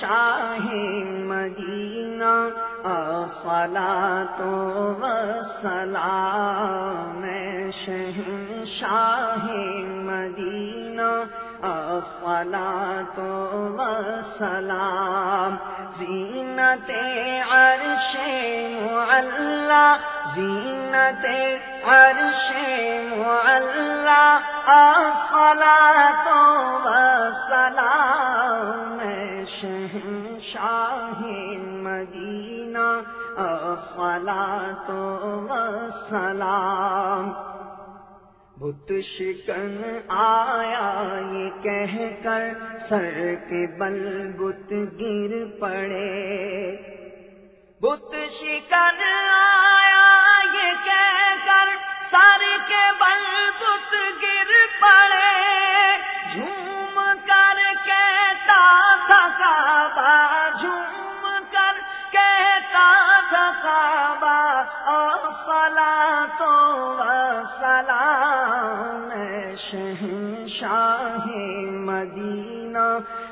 شاہی مدینہ افلا تو سلام شہن شاہی مدینہ افلا تو سلام زینت عرش معلہ، زینت عرش معلہ بت شکن آیا یہ کہہ کر سر کے بل بت گر پڑے۔ بت شکن آیا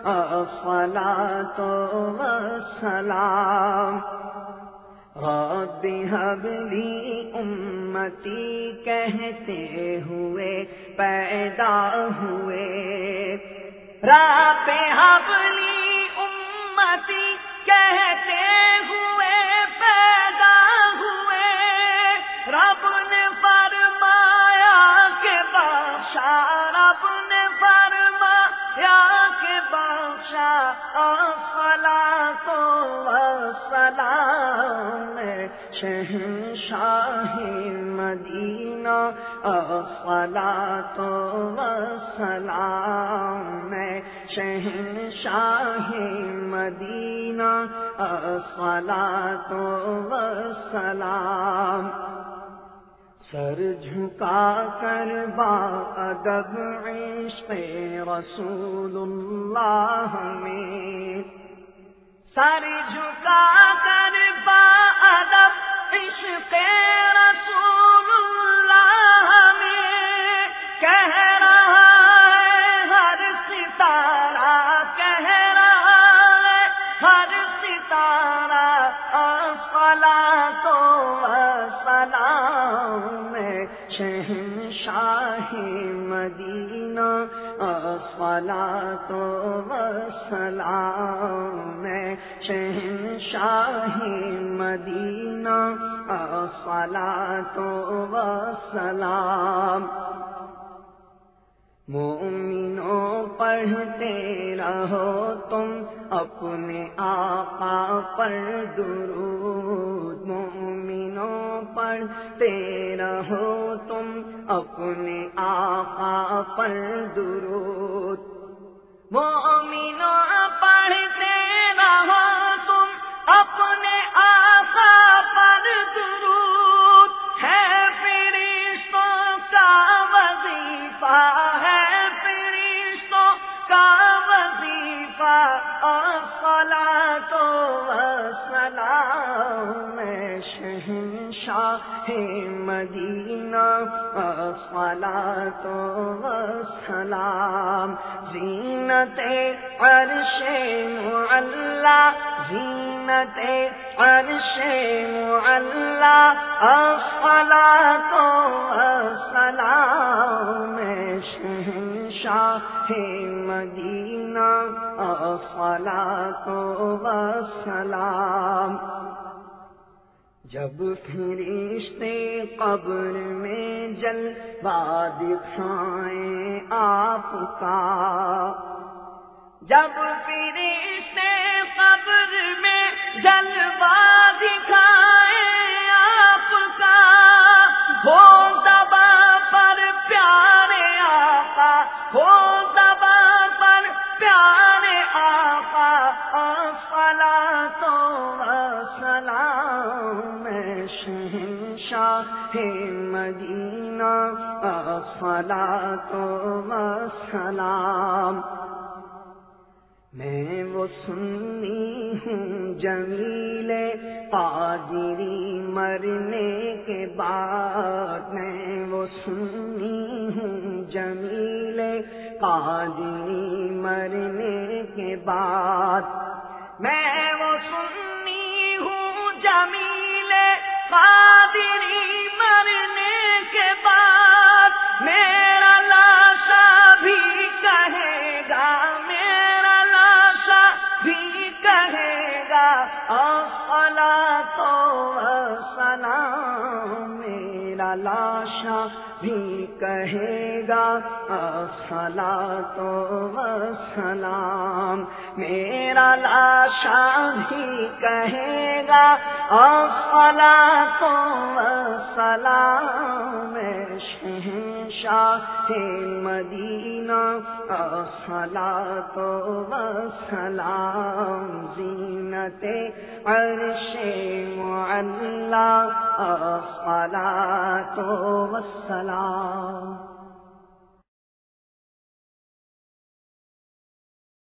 افلا تو سلام رب حبلی امتی کہتے ہوئے، پیدا ہوئے. رب حبلی امتی کہتے ہوئے، پیدا ہوئے. رب نے فرمایا کہ بادشاہ، رب نے فرمایا بادشاہ افلا تو سلام شہن شاہ مدینہ افلا تو سلام شہن شاہ مدینہ افلا تو سلام۔ سر جھکا کر با ادب عشق رسول اللہ میں۔ سر جھکا کر با ادب عشق افلا تو سلام شہن شاہ مدینہ افلا تو سلام۔ مومنوں پڑھتے رہو تم اپنے آقا پر درود۔ مومنوں پڑھتے رہو تم اپنے آقا پر درود۔ مومنوں پڑھتے رہو تم اپنے آقا پر درود۔ ہے فرشتوں کا وظیفہ، ہے فرشتوں کا وظیفہ۔ افلا تو سلام شہن شاہ مدینہ۔ افلا تو سلام زینت عرش معلہ زینت عرش معلہ افلا تو سلام شہن شاہ مدینہ افلا تو سلام جب فرشتے قبر میں جل باد کھائیں آپ کا۔ جب فرشتے قبر میں جل باد کھائیں آپ کا ہو دبا پر پیارے آقا ہو دبا پر پیارے آقا افلا تو مدینہ افلا تو سلام۔ میں وہ سنی ہوں جمیل قادری مرنے کے بعد۔ میں وہ سنی ہوں جمیل قادری مرنے کے بعد۔ میں وہ سنی ہوں جمیل قادری گا تو سلام، میرا لاشا بھی کہے گا سلا تو سلام، میرا لاشا بھی کہے گا سلا تو سلام، شہنشاہ مدینہ سلا تو سلام زینت عرش معلا سلا تو سلام